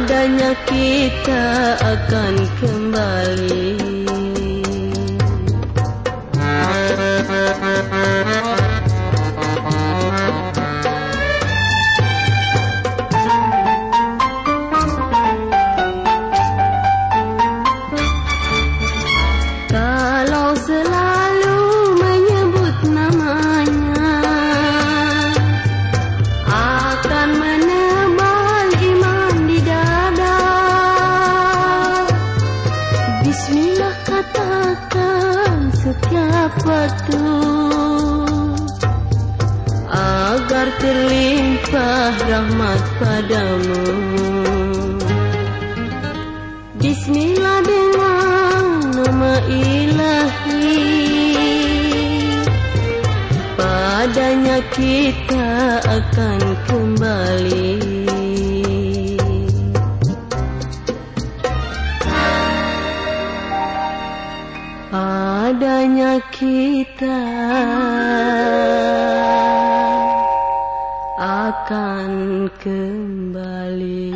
Padanya kita akan kembali setiap waktu Agar terlimpah rahmat padamu. Bismillah dengan nama ilahi. Padanya kita akan kembali hanya kita akan kembali.